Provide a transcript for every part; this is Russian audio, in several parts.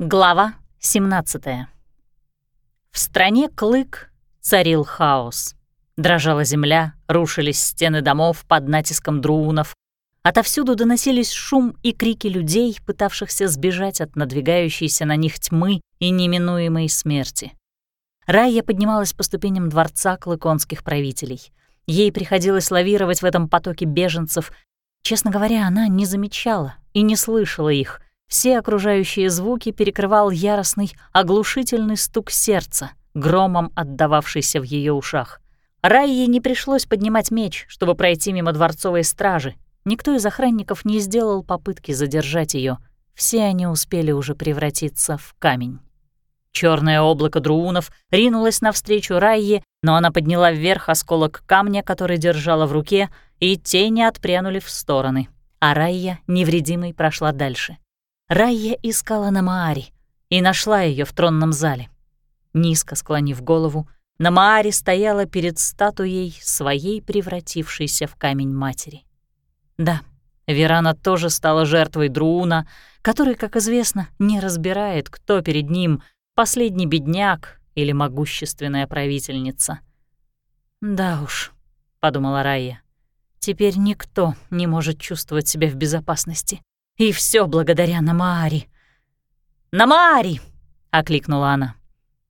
Глава 17 В стране Клык царил хаос. Дрожала земля, рушились стены домов под натиском друунов. Отовсюду доносились шум и крики людей, пытавшихся сбежать от надвигающейся на них тьмы и неминуемой смерти. Райя поднималась по ступеням дворца клыконских правителей. Ей приходилось лавировать в этом потоке беженцев. Честно говоря, она не замечала и не слышала их — все окружающие звуки перекрывал яростный, оглушительный стук сердца, громом отдававшийся в ее ушах. Райе не пришлось поднимать меч, чтобы пройти мимо дворцовой стражи. Никто из охранников не сделал попытки задержать ее. Все они успели уже превратиться в камень. Черное облако друунов ринулось навстречу Райе, но она подняла вверх осколок камня, который держала в руке, и тени отпрянули в стороны. А Райя невредимой прошла дальше. Райя искала Намаари и нашла ее в тронном зале. Низко склонив голову, Намаари стояла перед статуей своей превратившейся в камень матери. Да, Верана тоже стала жертвой Друуна, который, как известно, не разбирает, кто перед ним — последний бедняк или могущественная правительница. «Да уж», — подумала Райя, — «теперь никто не может чувствовать себя в безопасности. И все благодаря Намаари. «Намаари!» — окликнула она.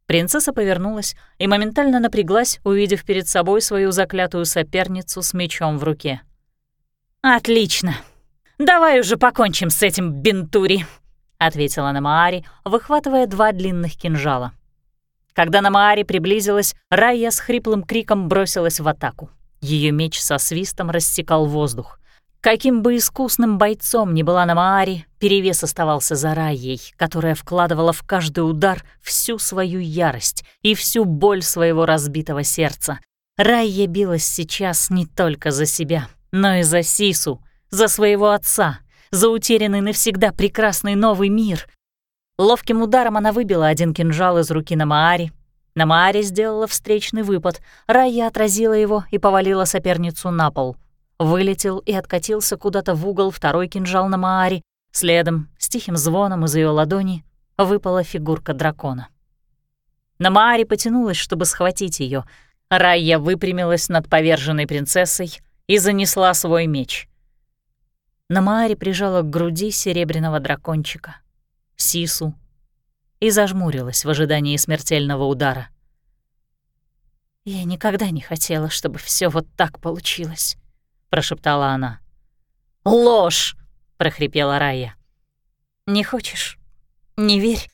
Принцесса повернулась и моментально напряглась, увидев перед собой свою заклятую соперницу с мечом в руке. «Отлично! Давай уже покончим с этим бентури!» — ответила Намаари, выхватывая два длинных кинжала. Когда Намаари приблизилась, Райя с хриплым криком бросилась в атаку. Ее меч со свистом рассекал воздух. Каким бы искусным бойцом ни была Намаари, перевес оставался за Райей, которая вкладывала в каждый удар всю свою ярость и всю боль своего разбитого сердца. Райя билась сейчас не только за себя, но и за Сису, за своего отца, за утерянный навсегда прекрасный новый мир. Ловким ударом она выбила один кинжал из руки Намаари. Намаари сделала встречный выпад, Райя отразила его и повалила соперницу на пол — Вылетел и откатился куда-то в угол второй кинжал на Мааре. Следом, с тихим звоном из ее ладони, выпала фигурка дракона. На Мааре потянулась, чтобы схватить ее. Райя выпрямилась над поверженной принцессой и занесла свой меч. На Мааре прижала к груди серебряного дракончика, Сису, и зажмурилась в ожидании смертельного удара. Я никогда не хотела, чтобы все вот так получилось. — прошептала она. «Ложь!» — прохрипела Рая. «Не хочешь? Не верь.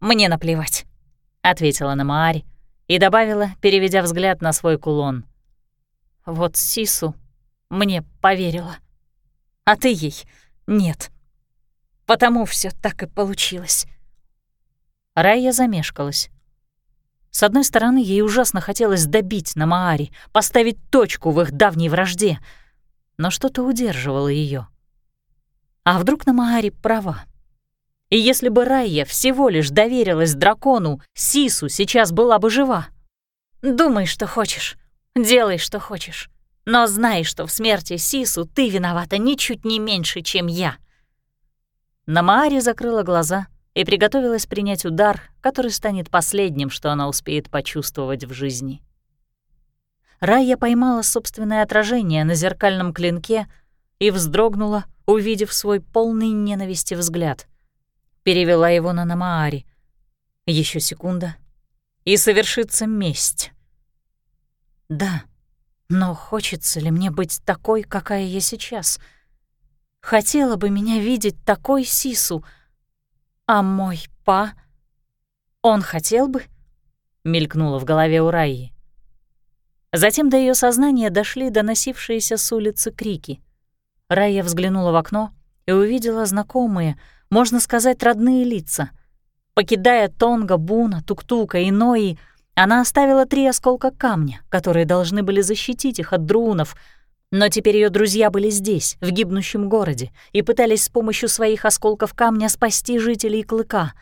Мне наплевать», — ответила Намаари и добавила, переведя взгляд на свой кулон. «Вот Сису мне поверила, а ты ей нет. Потому все так и получилось». Рая замешкалась. С одной стороны, ей ужасно хотелось добить на Маари, поставить точку в их давней вражде, но что-то удерживало ее. А вдруг на Маари права? И если бы Райя всего лишь доверилась дракону, Сису сейчас была бы жива. Думай, что хочешь, делай, что хочешь, но знай, что в смерти Сису ты виновата ничуть не меньше, чем я. Намаари закрыла глаза — и приготовилась принять удар, который станет последним, что она успеет почувствовать в жизни. Рая поймала собственное отражение на зеркальном клинке и вздрогнула, увидев свой полный ненависти взгляд. Перевела его на Намаари. Еще секунда, и совершится месть. Да, но хочется ли мне быть такой, какая я сейчас? Хотела бы меня видеть такой Сису — «А мой па? Он хотел бы?» — мелькнуло в голове у Раи. Затем до ее сознания дошли доносившиеся с улицы крики. Рая взглянула в окно и увидела знакомые, можно сказать, родные лица. Покидая Тонга, Буна, Туктука и Нои, она оставила три осколка камня, которые должны были защитить их от друнов — но теперь ее друзья были здесь, в гибнущем городе, и пытались с помощью своих осколков камня спасти жителей Клыка.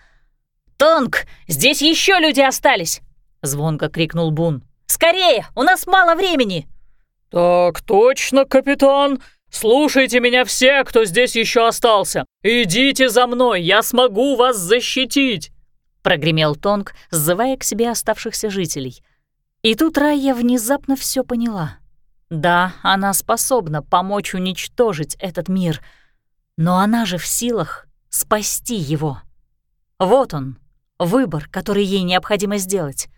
«Тонг, здесь еще люди остались!» — звонко крикнул Бун. «Скорее, у нас мало времени!» «Так точно, капитан! «Слушайте меня все, кто здесь еще остался! Идите за мной, я смогу вас защитить!» Прогремел Тонг, сзывая к себе оставшихся жителей. И тут Райя внезапно все поняла. Да, она способна помочь уничтожить этот мир, но она же в силах спасти его. Вот он, выбор, который ей необходимо сделать.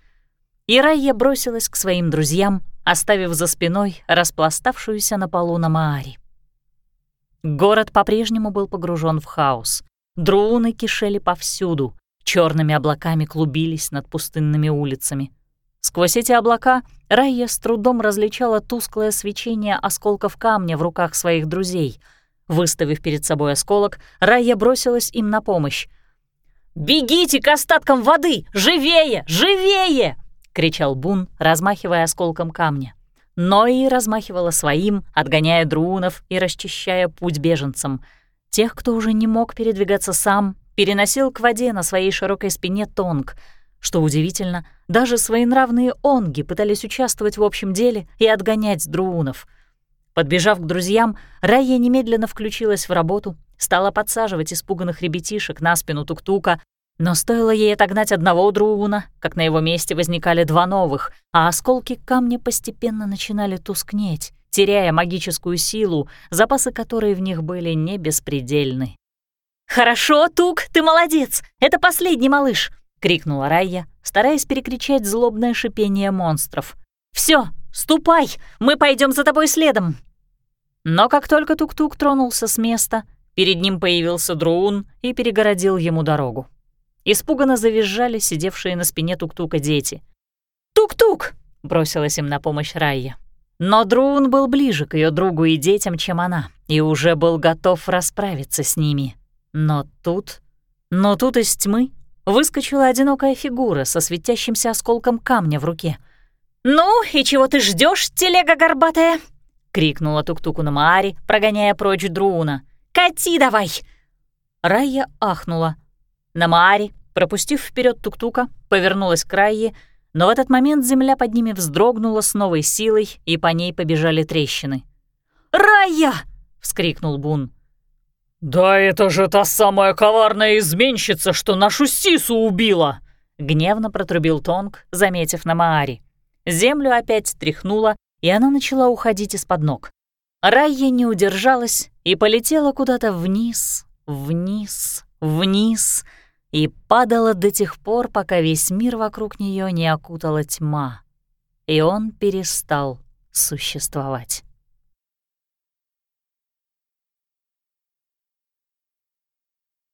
И Райя бросилась к своим друзьям, оставив за спиной распластавшуюся на полу на Маари. Город по-прежнему был погружен в хаос. Друуны кишели повсюду, черными облаками клубились над пустынными улицами. Сквозь эти облака Райя с трудом различала тусклое свечение осколков камня в руках своих друзей. Выставив перед собой осколок, Райя бросилась им на помощь. «Бегите к остаткам воды! Живее! Живее!» — кричал Бун, размахивая осколком камня. Но и размахивала своим, отгоняя друунов и расчищая путь беженцам. Тех, кто уже не мог передвигаться сам, переносил к воде на своей широкой спине тонг. Что удивительно, даже своенравные онги пытались участвовать в общем деле и отгонять друунов. Подбежав к друзьям, Райя немедленно включилась в работу, стала подсаживать испуганных ребятишек на спину тук-тука, но стоило ей отогнать одного друуна, как на его месте возникали два новых, а осколки камня постепенно начинали тускнеть, теряя магическую силу, запасы которой в них были не беспредельны. «Хорошо, Тук, ты молодец! Это последний малыш!» — крикнула Райя, стараясь перекричать злобное шипение монстров. Все, ступай, мы пойдем за тобой следом!» Но как только Тук-Тук тронулся с места, перед ним появился Друун и перегородил ему дорогу. Испуганно завизжали сидевшие на спине Тук-Тука дети. «Тук-Тук!» — бросилась им на помощь Райя. Но Друун был ближе к ее другу и детям, чем она, и уже был готов расправиться с ними. Но тут... Но тут из тьмы выскочила одинокая фигура со светящимся осколком камня в руке. «Ну, и чего ты ждешь, телега горбатая?» — крикнула Тук-Туку на Маари, прогоняя прочь Друуна. «Кати давай!» Райя ахнула. Намаари, пропустив вперед тук-тука, повернулась к Райе, но в этот момент земля под ними вздрогнула с новой силой, и по ней побежали трещины. «Райя!» — вскрикнул Бун. «Да это же та самая коварная изменщица, что нашу Сису убила!» — гневно протрубил Тонг, заметив на Маари. Землю опять тряхнуло, и она начала уходить из-под ног. Райя не удержалась и полетела куда-то вниз, вниз, вниз и падала до тех пор, пока весь мир вокруг нее не окутала тьма, и он перестал существовать.